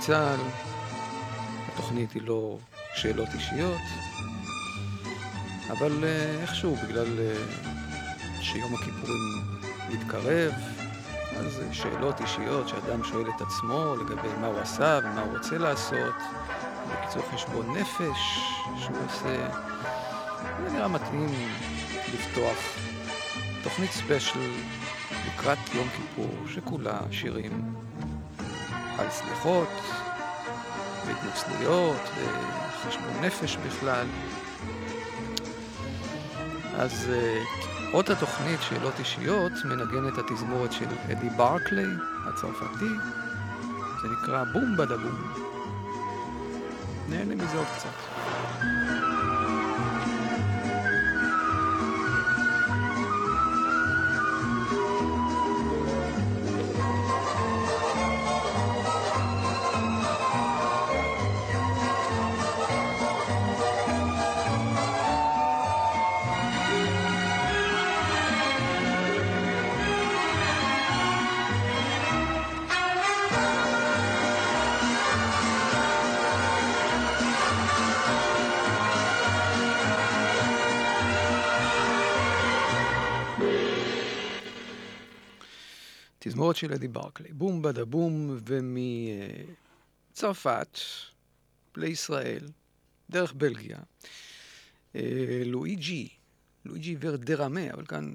צה"ל, התוכנית היא לא שאלות אישיות, אבל אה, איכשהו, בגלל אה, שיום הכיפורים מתקרב, אז שאלות אישיות שאדם שואל את עצמו לגבי מה הוא עשה ומה הוא רוצה לעשות, בקיצור חשבון נפש שהוא עושה, זה נראה מתאים לפתוח תוכנית ספיישל לקראת יום כיפור, שכולה שירים על סליחות והתנצלויות וחשבון נפש בכלל. אז uh, עוד התוכנית, שאלות אישיות, מנגנת התזמורת של אדי ברקלי, הצרפתי. זה נקרא בום בדה בום. נהנה מזה עוד קצת. תזמורת של אדי ברקלי, בום בדה בום, ומצרפת לישראל, דרך בלגיה, אה, לואיג'י, לואיג'י ורדרמה, אבל כאן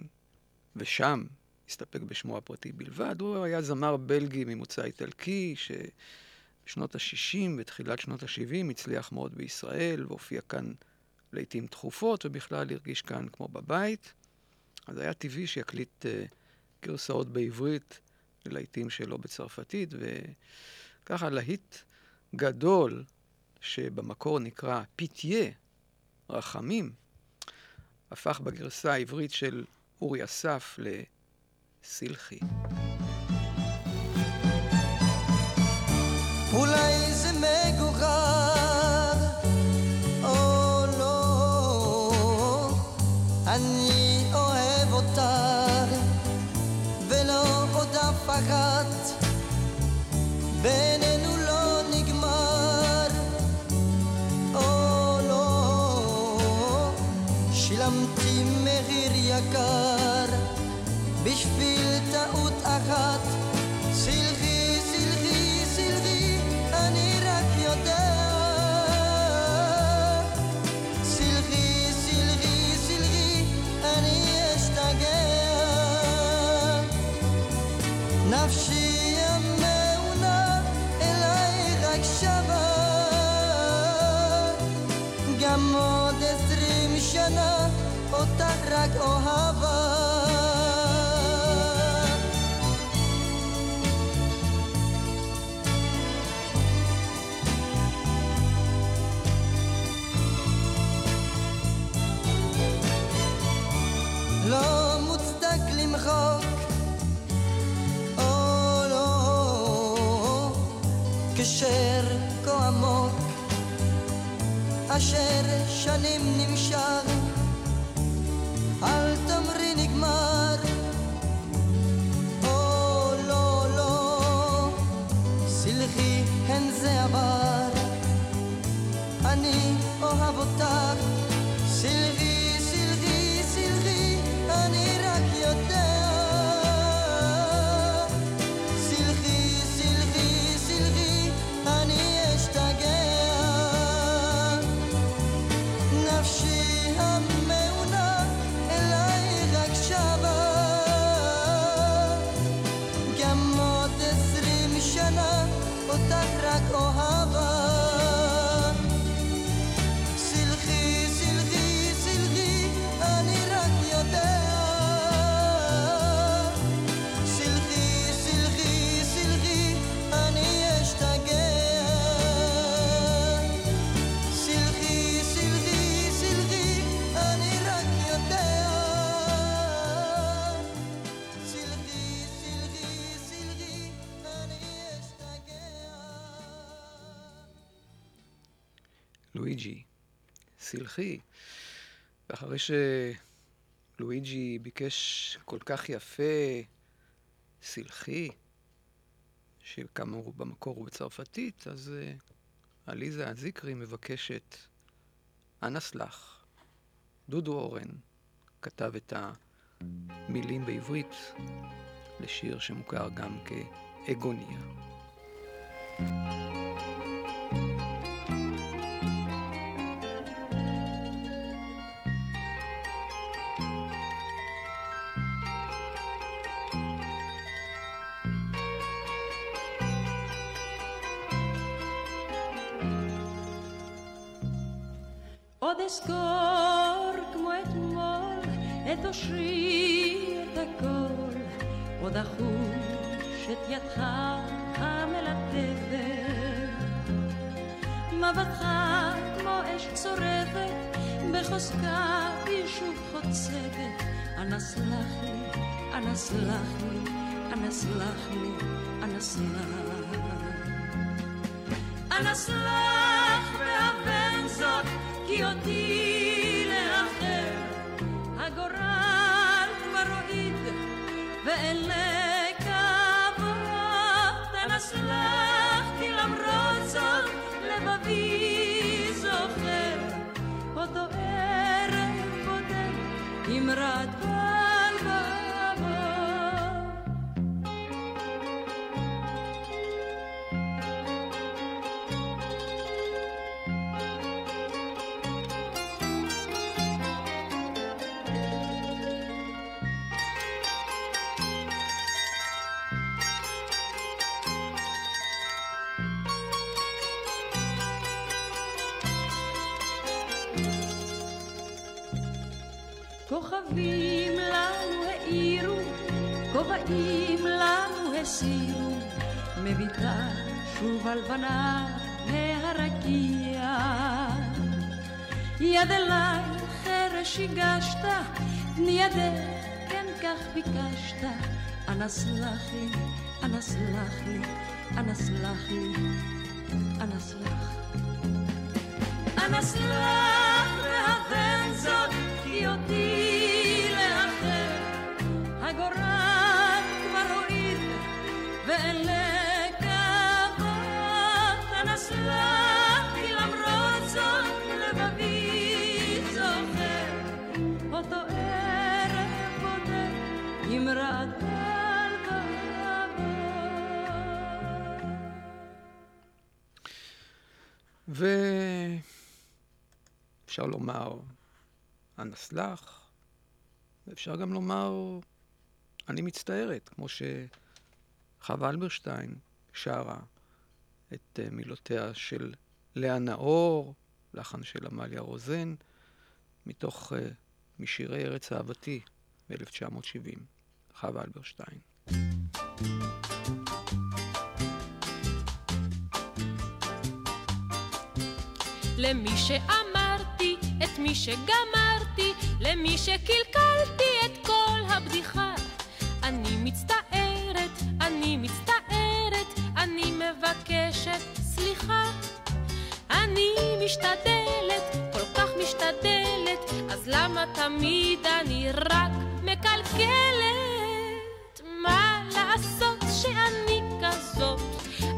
ושם הסתפק בשמו הפרטי בלבד. הוא היה זמר בלגי ממוצא איטלקי, שבשנות ה-60 ותחילת שנות ה-70 הצליח מאוד בישראל, והופיע כאן לעיתים תכופות, ובכלל הרגיש כאן כמו בבית. אז היה טבעי שיקליט uh, גרסאות בעברית ללהיטים שלו בצרפתית, וככה להיט גדול, שבמקור נקרא פיתיה, רחמים, הפך בגרסה העברית של אורי אסף לסילחי. אשר שנים נמשך אל תמרי נגמר. או לא לא סלחי הן זה עבר. אני אוהב אותך. שלואיג'י ביקש כל כך יפה, סלחי, שכאמור במקור הוא בצרפתית, אז uh, עליזה הזיקרי מבקשת, אנא סלח. דודו אורן כתב את המילים בעברית לשיר שמוכר גם כאגוניה. עוד אזכור כמו אתמול את אושרי, את הכל, עוד אחוש את ידך המלטפת. מבטך כמו אש צורבת, בחוזקה בי שוב חוצבת. אנא סלח לי, אנא סלח לי, אנא סלח לי, אנא סלח. אנא סלח כי אותי לאחר. הגורל כבר הועיד, ואין. אנא סלח, כי למרות זאת לבבי זוכר. אותו ערב בודד, עם חרש הגשת, תני ידך, כן כך ביקשת. אנא סלח לי, אנא סלח לי, אנא סלח לי, אנא סלח. אנא סלח והבן זאת, כי אותי לאחר. הגורל כבר הועיד, ואין ואפשר לומר, אנא סלח, ואפשר גם לומר, אני מצטערת, כמו שחווה אלברשטיין שרה את אה, מילותיה של לאה נאור, לחן של עמליה רוזן, מתוך, אה, משירי ארץ אהבתי ב-1970, חווה אלברשטיין. למי שאמרתי, את מי שגמרתי, למי שקלקלתי את כל הבדיחה. אני מצטערת, אני מצטערת, אני מבקשת סליחה. אני משתדלת, כל כך משתדלת, אז למה תמיד אני רק מקלקלת? מה לעשות שאני כזאת?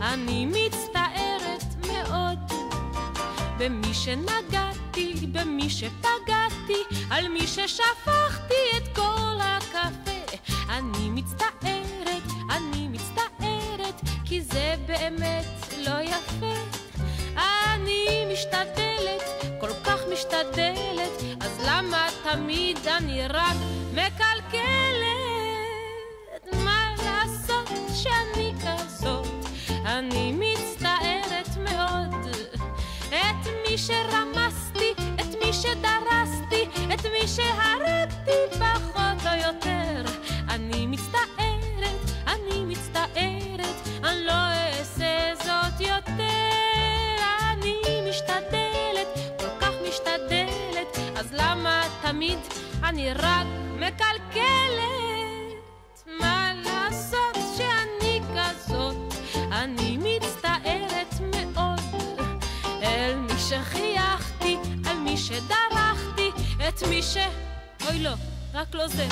אני מצטערת, במי שנגעתי, במי שפגעתי, על מי ששפכתי את כל הקפה. אני מצטערת, אני מצטערת, כי זה באמת לא יפה. אני משתדלת, כל כך משתדלת, אז למה תמיד אני רק מקלקלת? מה לעשות שאני שדרסתי, את מי שהרגתי פחות או יותר. אני מצטערת, אני מצטערת, אני לא אעשה זאת יותר. אני משתדלת, כל כך משתדלת, אז למה תמיד אני רק מקלקלת? את מי ש... אוי לא, רק לא זה.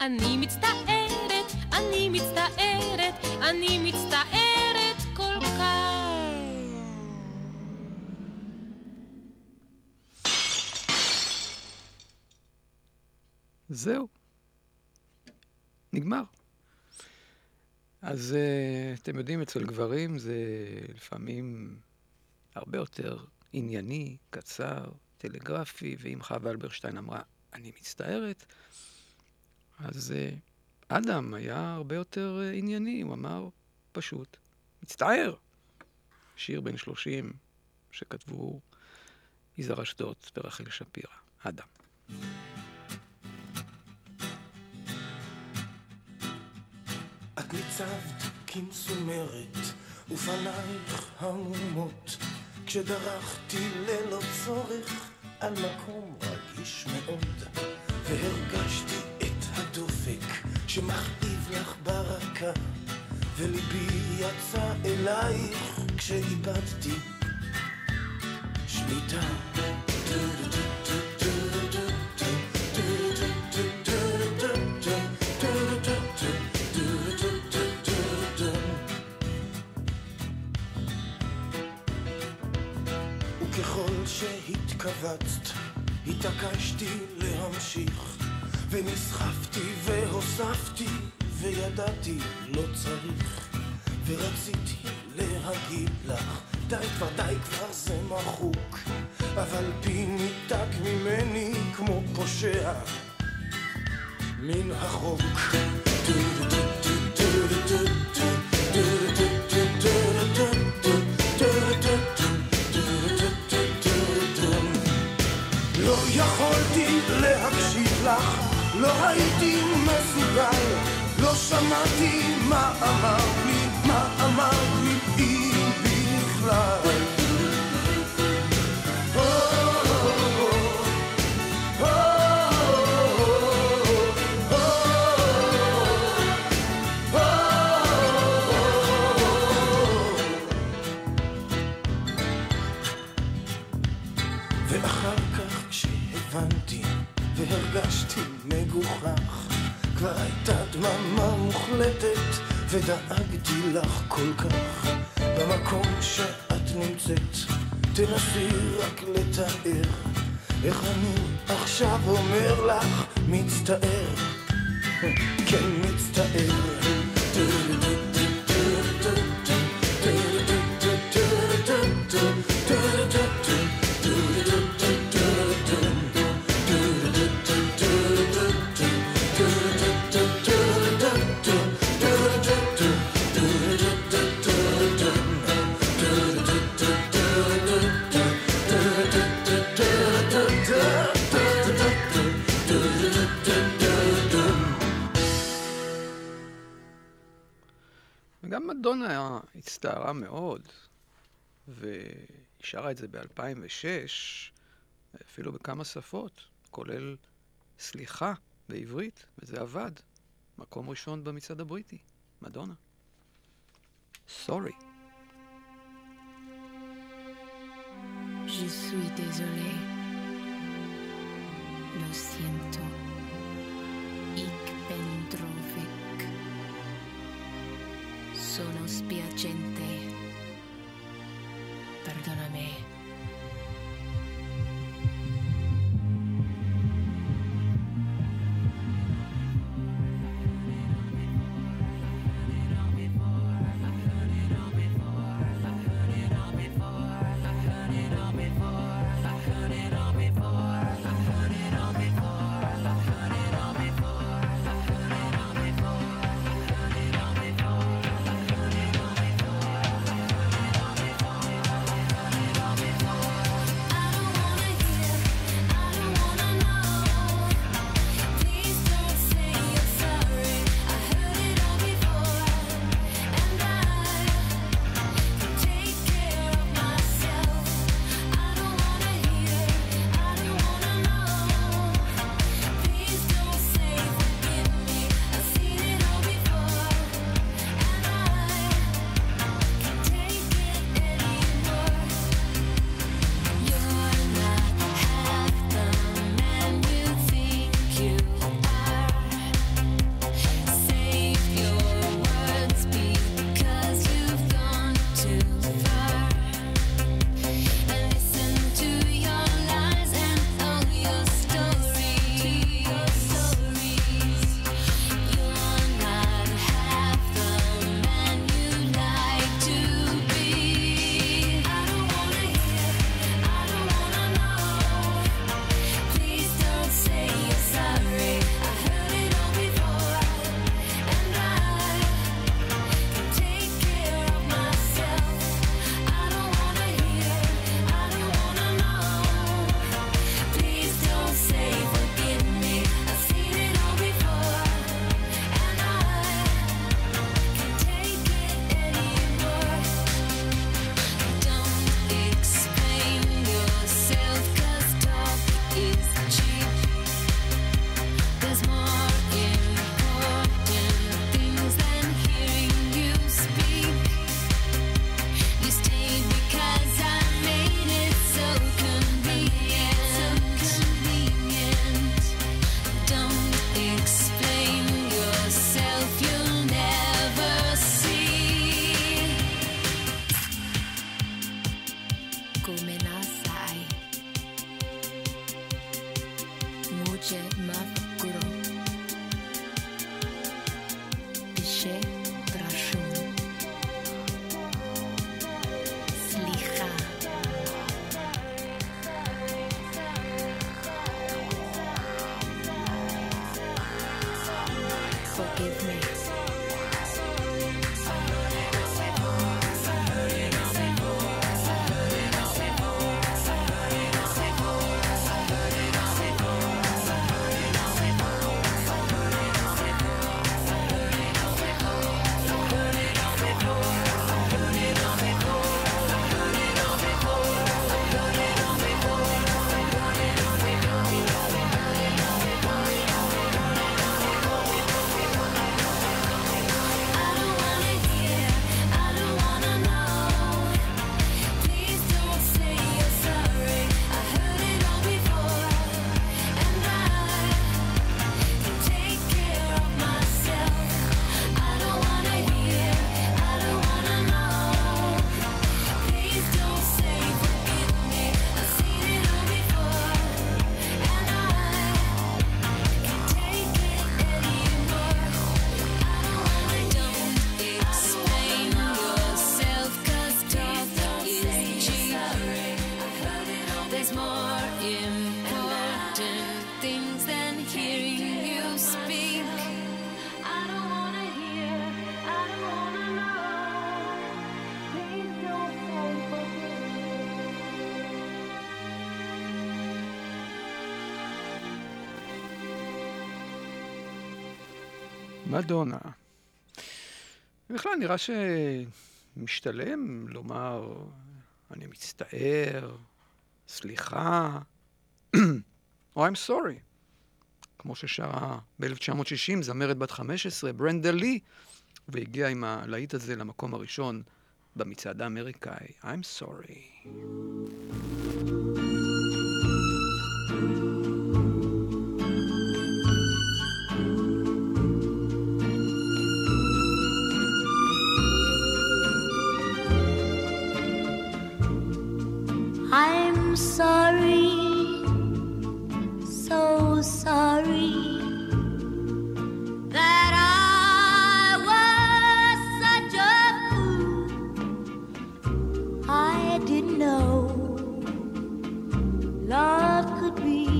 אני מצטערת, אני מצטערת, אני מצטערת כל כך. זהו. נגמר. אז uh, אתם יודעים, אצל גברים זה לפעמים הרבה יותר ענייני, קצר, טלגרפי, ואם חווה אלברשטיין אמרה, אני מצטערת, אז uh, אדם היה הרבה יותר uh, ענייני, הוא אמר פשוט, מצטער. שיר בן 30 שכתבו יזהר אשדוד ורחל שפירא, אדם. את ניצבת כמסומרת, ופנייך המומות, כשדרכתי ללא צורך על מקום רגיש מאוד, והרגשתי את הדופק שמכאיב לך ברקה, וליבי יצא אלייך כשאיבדתי שליטה. שהתכווצת, התעקשתי להמשיך, ונסחפתי והוספתי, וידעתי לא צריך, ורציתי להגיד לך, די כבר, די כבר זה מחוק, אבל פי ניתק ממני כמו פושע מן החוק. לא הייתי מסוגל, לא שמעתי מה אמרת לי, מה אמרת לי, אם בכלל. ודאגתי לך כל כך. במקום שאת נמצאת תנסי רק לתאר איך אני עכשיו אומר לך. מצטער. כן מצטער והיא שרה את זה ב-2006, אפילו בכמה שפות, כולל סליחה בעברית, וזה עבד. מקום ראשון במצעד הבריטי, מדונה. סורי. Je suis. Sono spiacente. Perdóname. מדונה. בכלל נראה שמשתלם לומר, אני מצטער, סליחה, או I'm sorry. כמו ששרה ב-1960 זמרת בת 15, ברנדה לי, והגיעה עם הלהיט הזה למקום הראשון במצעד האמריקאי, I'm sorry. Sorry, so sorry that I was such a fool. I didn't know love could be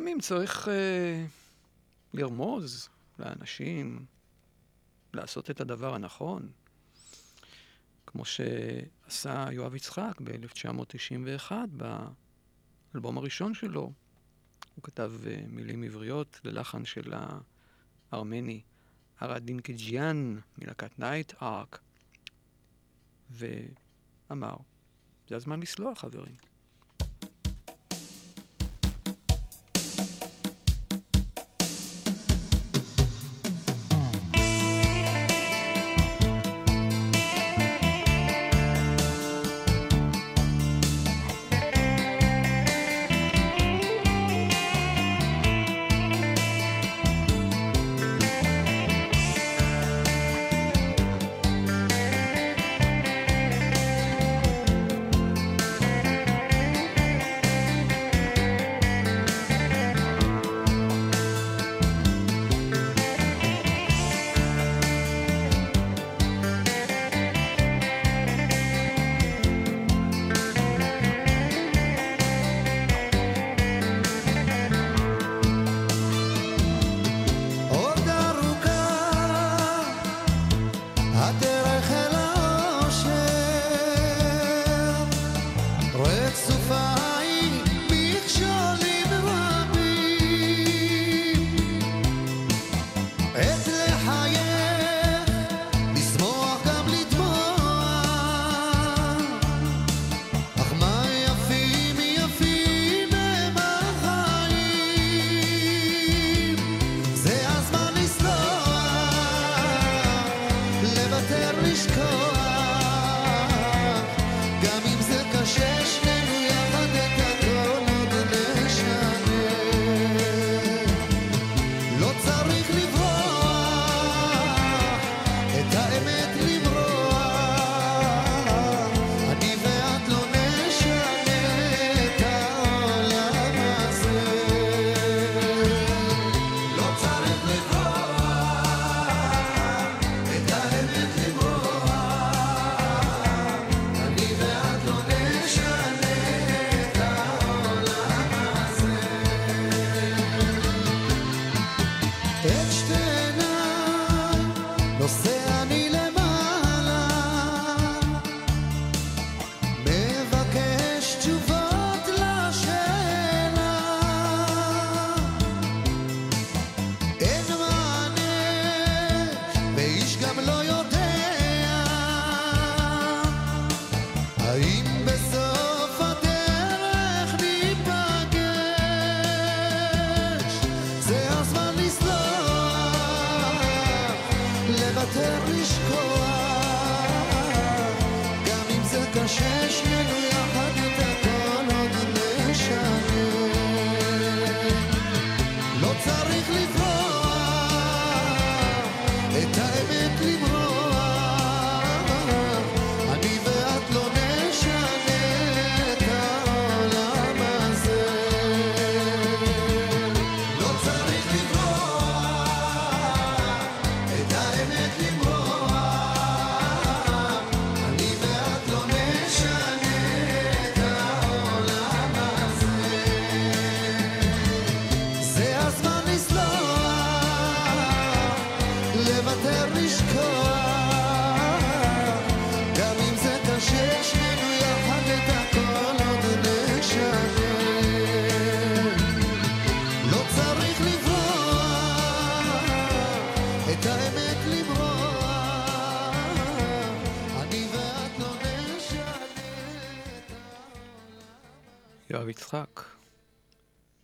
לפעמים צריך אה, לרמוז לאנשים לעשות את הדבר הנכון, כמו שעשה יואב יצחק ב-1991 באלבום הראשון שלו. הוא כתב אה, מילים עבריות ללחן של הארמני ארה דינקג'יאן מלהקת Night Ark, ואמר, זה הזמן לסלוח, חברים.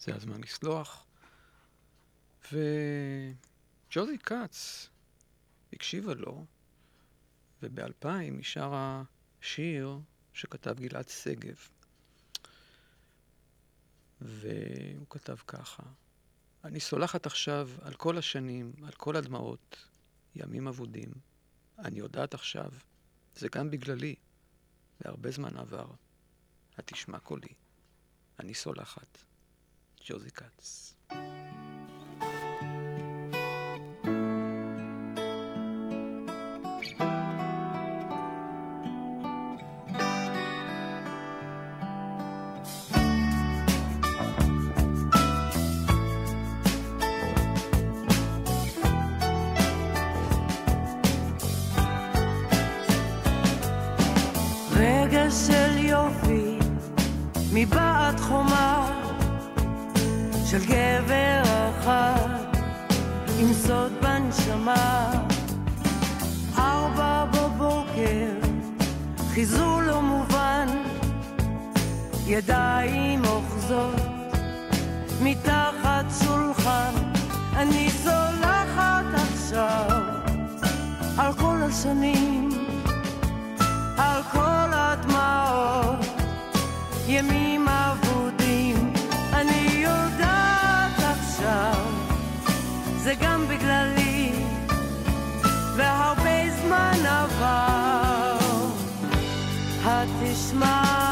זה הזמן לסלוח. וג'וזי כץ הקשיבה לו, וב-2000 היא שרה שיר שכתב גלעד שגב. והוא כתב ככה: אני סולחת עכשיו על כל השנים, על כל הדמעות, ימים אבודים. אני יודעת עכשיו, זה גם בגללי, והרבה זמן עבר. התשמע קולי. אני סולחת. ג'וזי כץ. חיזור לא מובן ידיים אוחזות מתחת שולחן. אני סולחת עכשיו על כל השנים על כל הדמעות, ימים אבודים, אני יודעת עכשיו, זה גם בגללי, והרבה זמן עבר, התשמע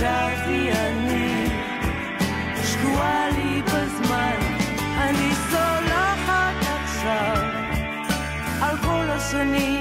נשארתי אני, שקועה לי בזמן, אני סולחת עכשיו על כל השנים.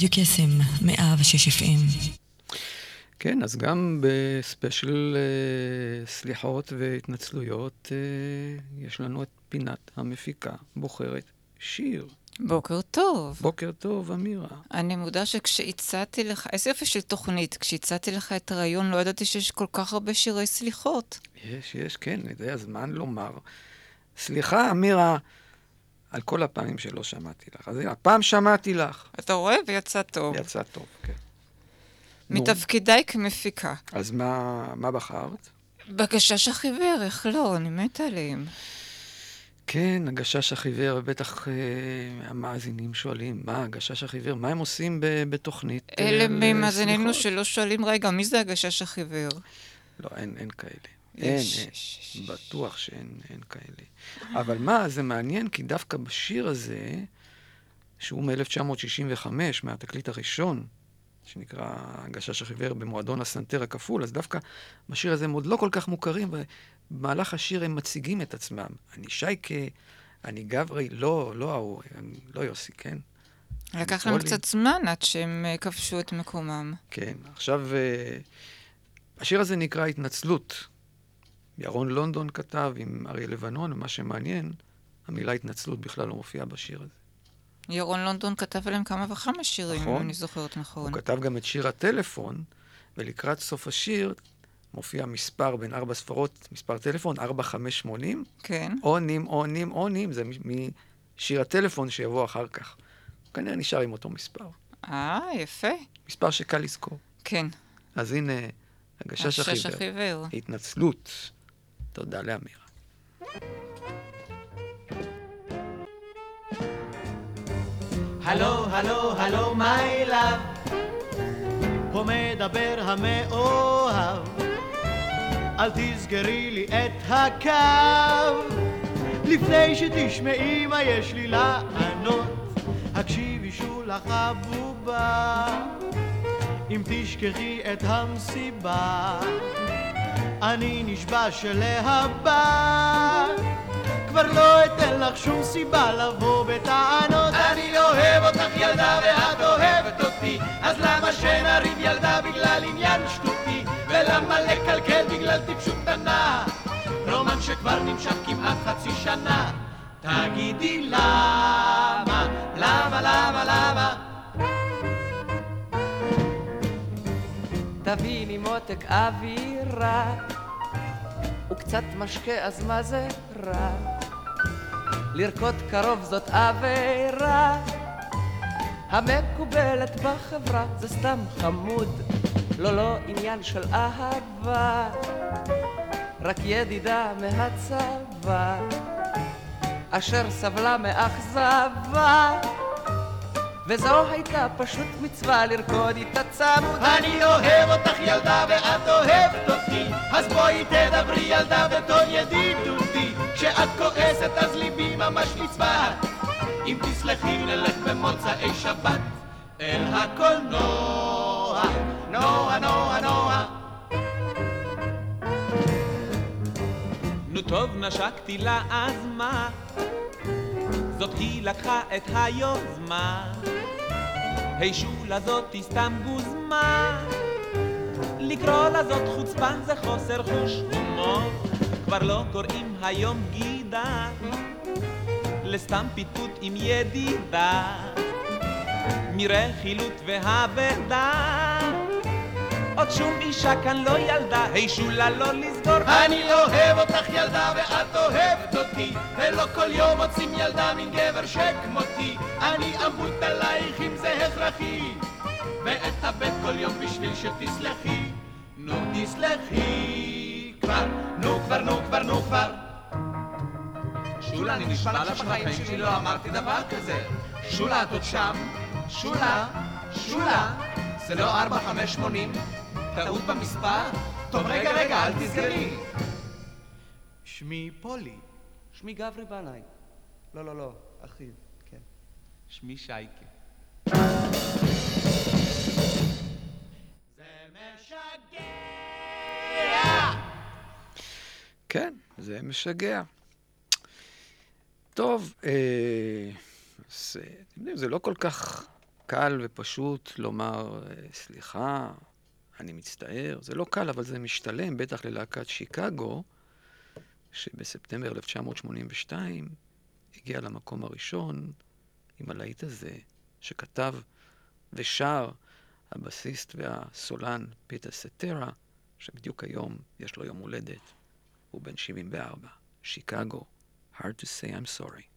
רדיו קסם, 106 FM. כן, אז גם בספיישל אה, סליחות והתנצלויות אה, יש לנו את פינת המפיקה בוחרת שיר. בוקר טוב. בוקר טוב, אמירה. אני מודה שכשהצעתי לך, איזה יופי של תוכנית, כשהצעתי לך את הרעיון, לא ידעתי שיש כל כך הרבה שירי סליחות. יש, יש, כן, זה הזמן לומר. סליחה, אמירה, על כל הפעמים שלא שמעתי לך. אז הנה, הפעם שמעתי לך. אתה רואה? ויצא טוב. יצא טוב, כן. מתפקידיי כמפיקה. אז מה, מה בחרת? בגשש החיוור, איך לא? אני מתה עליהם. כן, הגשש החיוור, בטח אה, המאזינים שואלים, מה, הגשש החיוור, מה הם עושים ב- בתוכנית? אה, אלה ממאזיננו סליחות? שלא שואלים, רגע, מי זה הגשש החיוור? לא, אין, אין כאלה. אין, יש, אין. בטוח שאין אין כאלה. אבל מה, זה מעניין, כי דווקא בשיר הזה, שהוא מ-1965, מהתקליט הראשון, שנקרא הגשש החיוור במועדון הסנטר הכפול, אז דווקא בשיר הזה הם עוד לא כל כך מוכרים, ובמהלך השיר הם מציגים את עצמם. אני שייקה, אני גברי, לא, לא ההוא, לא יוסי, כן? לקח להם. קצת זמן עד שהם אה, כבשו את מקומם. כן, עכשיו, אה, השיר הזה נקרא התנצלות. ירון לונדון כתב עם אריה לבנון, ומה שמעניין, המילה התנצלות בכלל לא מופיעה בשיר הזה. ירון לונדון כתב עליהם כמה וכמה שירים, נכון. אם אני זוכרת נכון. הוא כתב גם את שיר הטלפון, ולקראת סוף השיר מופיע מספר בין ארבע ספרות, מספר טלפון, 4580, כן. עונים, עונים, עונים, זה משיר הטלפון שיבוא אחר כך. הוא כנראה נשאר עם אותו מספר. אה, יפה. מספר שקל לזכור. כן. אז הנה, הגשש הגשש החיוור. החיוור. התנצלות. תודה לאמירה. הלו, הלו, הלו, my love. פה מדבר המאוהב. אל תסגרי לי את הקו. לפני שתשמעי מה יש לי לענות, הקשיבי שולה חבובה. אם תשכחי את המסיבה, אני נשבע שלהבא כבר לא אתן לך שום סיבה לבוא בטענות. אני אוהב אותך ילדה ואת אוהבת אותי. אז למה שנריב ילדה בגלל עניין שטותי? ולמה לקלקל בגלל טיפשות קטנה? רומן שכבר נמשך כמעט חצי שנה. תגידי למה, למה, למה, למה תביני מותק אווירה וקצת משקה אז מה זה רע? לרקוד קרוב זאת עבירה. המקובלת בחברה זה סתם חמוד לא לא עניין של אהבה. רק ידידה מהצבא אשר סבלה מאכזבה וזו הייתה פשוט מצווה לרקוד איתה צמוד אני אוהב אותך ילדה ואת אוהבת אותי. אז בואי תדברי ילדה בטון ידידותי כשאת כועסת אז ליבי ממש נצבט אם תסלחי נלך במוצאי שבת. אל הקולנוע. נועה נועה נועה. נו טוב נשקתי לה אז מה? זאת היא לקחה את היוזמה היי שולה זאתי סתם גוזמה לקרוא לה זאת חוצפן זה חוסר חוש הומור. כבר לא קוראים היום בגידה לסתם פיתות עם ידידה. מרכילות והאבדה עוד שום אישה כאן לא ילדה היי שולה לא לסגור אני אוהב אותך ילדה ואת אוהבת אותי ולא כל יום מוצאים ילדה מן גבר שכמותי אני אמות עלייך אם זה הכרחי ואתאבד כל יום בשביל שתסלחי נו תסלחי כבר נו כבר נו כבר נו כבר שולה אני נשבע לך שבחיים שלי לא אמרתי דבר כזה שולה את עוד שם? שולה? שולה? זה לא ארבע חמש שמונים? טעות במספר? טוב רגע רגע אל תסגרי שמי פולי שמי גברי בנאי לא לא לא אחיו כן שמי שייקה כן, זה משגע. טוב, אה, זה, זה לא כל כך קל ופשוט לומר, אה, סליחה, אני מצטער. זה לא קל, אבל זה משתלם, בטח ללהקת שיקגו, שבספטמבר 1982 הגיע למקום הראשון עם הלהיט הזה, שכתב ושר הבסיסט והסולן פיטר סטרה, שבדיוק היום יש לו יום הולדת, הוא בן 74, שיקגו, hard to say I'm sorry.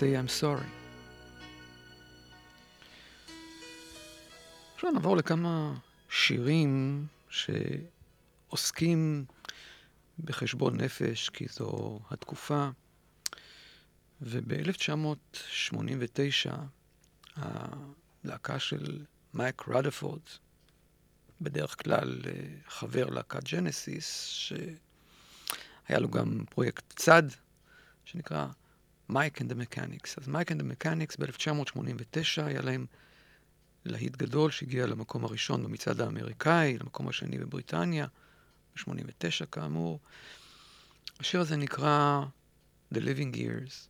Say I'm sorry. עכשיו נעבור לכמה שירים שעוסקים בחשבון נפש, כי זו התקופה. וב-1989 הלהקה של מייק רדפורד, בדרך כלל אה, חבר להקת ג'נסיס, שהיה לו גם פרויקט צד, שנקרא Mike and the Mechanics. אז Mike and the Mechanics ב-1989 היה להם להיט גדול שהגיע למקום הראשון במצעד האמריקאי, למקום השני בבריטניה, ב-89 כאמור. השיר הזה נקרא The Living Years.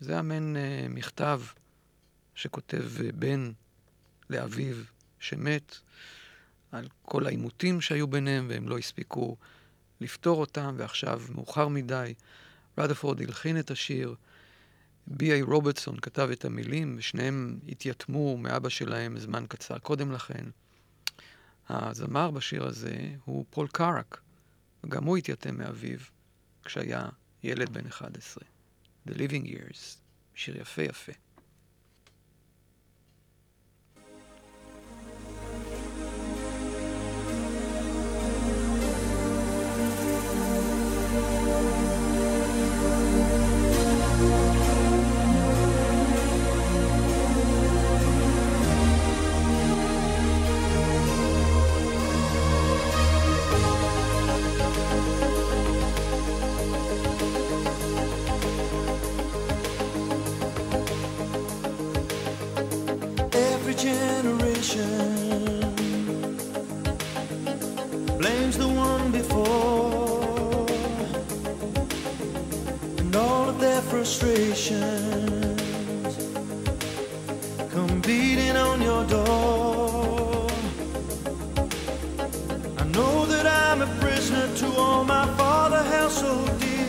זה היה מעין אה, מכתב שכותב אה, בן לאביו שמת, על כל העימותים שהיו ביניהם והם לא הספיקו לפתור אותם, ועכשיו מאוחר מדי. רדפורד הלחין את השיר, בי.איי רוברטסון כתב את המילים, ושניהם התייתמו מאבא שלהם זמן קצר קודם לכן. הזמר בשיר הזה הוא פול קארק, וגם הוא התייתם מאביו כשהיה ילד בן 11. The Living Years, שיר יפה יפה. frustrations come beating on your door. I know that I'm a prisoner to all my father held so dear.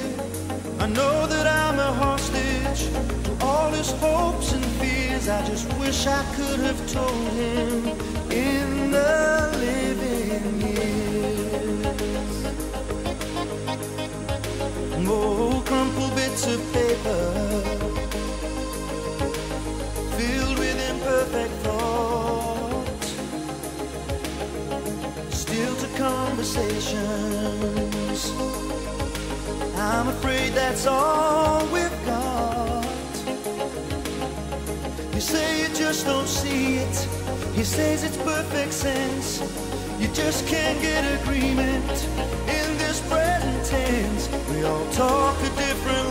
I know that I'm a hostage to all his hopes and fears. I just wish I could have told him in the living years. Oh, crumpled bits of Filled with imperfect thoughts, still to conversations. I'm afraid that's all we've got. You say you just don't see it. He says it's perfect sense. You just can't get agreement in this present tense. We all talk a different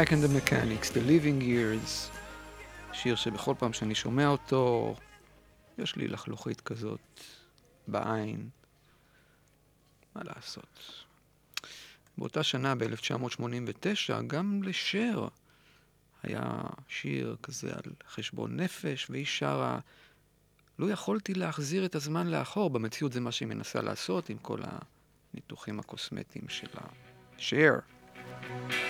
Mike and the Mechanics, The Living Years, שיר שבכל פעם שאני שומע אותו, יש לי לחלוכית כזאת בעין. מה לעשות? באותה שנה, ב-1989, גם לשר היה שיר כזה על חשבון נפש, והיא שרה, לא יכולתי להחזיר את הזמן לאחור. במציאות זה מה שהיא מנסה לעשות עם כל הניתוחים הקוסמטיים של השיר. thank you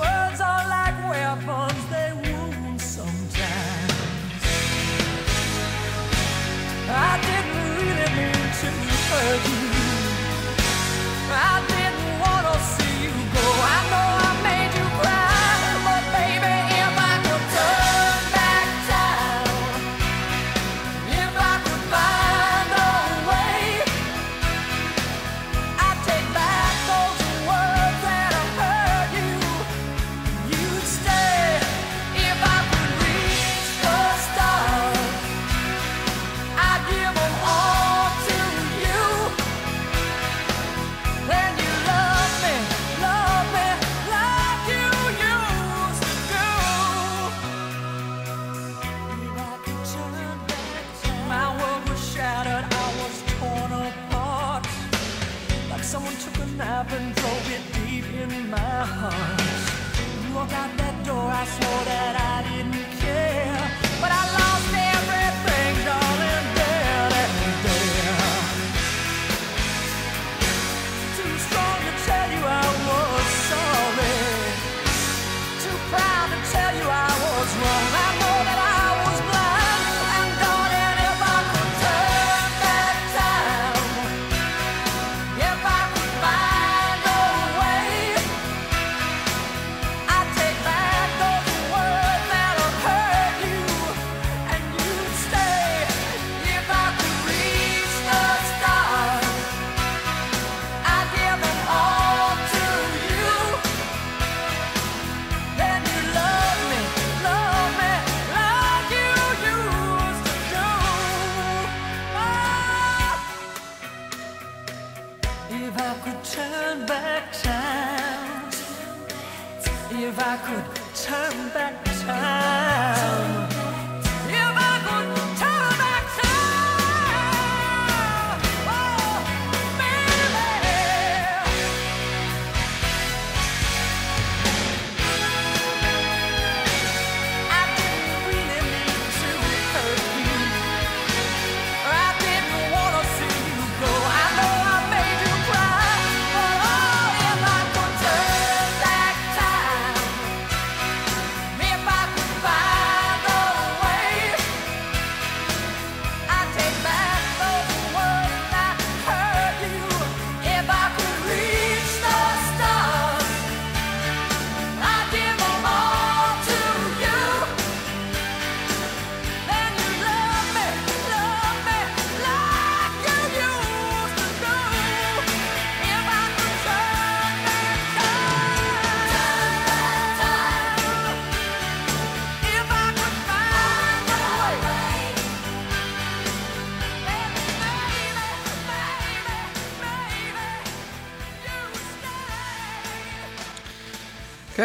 Words are like weapons, they wound sometimes. I didn't really mean to hurt you.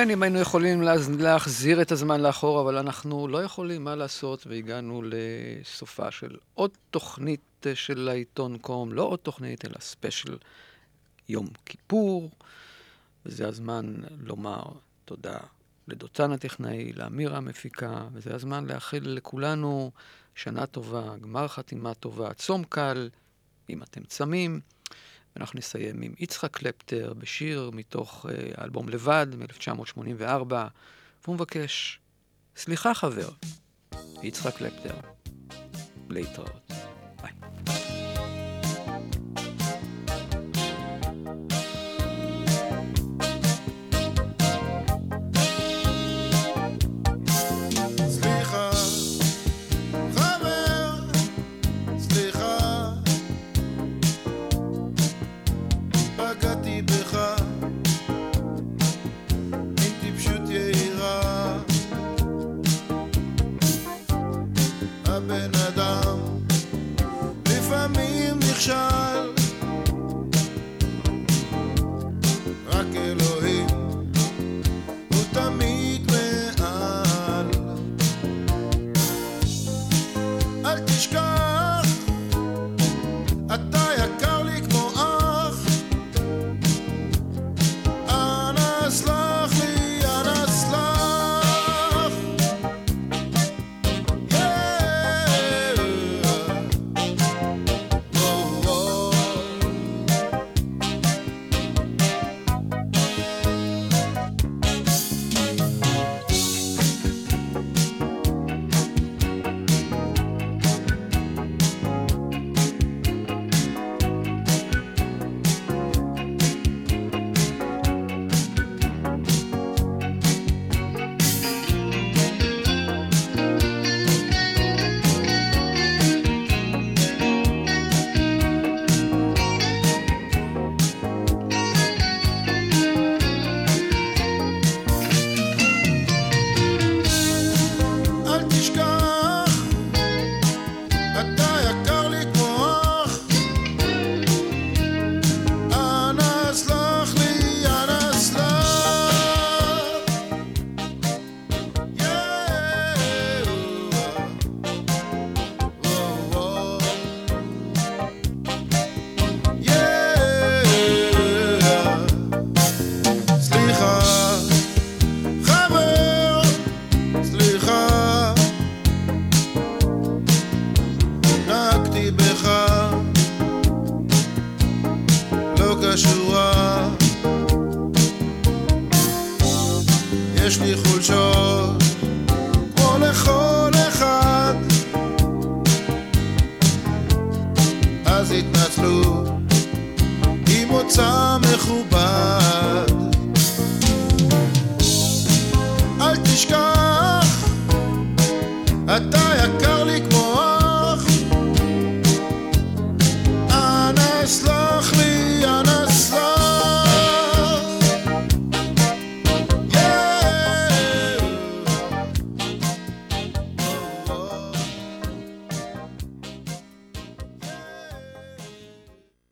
כן, אם היינו יכולים להחזיר את הזמן לאחור, אבל אנחנו לא יכולים, מה לעשות, והגענו לסופה של עוד תוכנית אה, של העיתון קום, לא עוד תוכנית, אלא ספיישל יום כיפור, וזה הזמן לומר תודה לדותן הטכנאי, לאמיר המפיקה, וזה הזמן לאחל לכולנו שנה טובה, גמר חתימה טובה, צום קל, אם אתם צמים. ואנחנו נסיים עם יצחק קלפטר בשיר מתוך אה, האלבום לבד מ-1984, והוא מבקש, סליחה חבר, יצחק קלפטר, להתראות.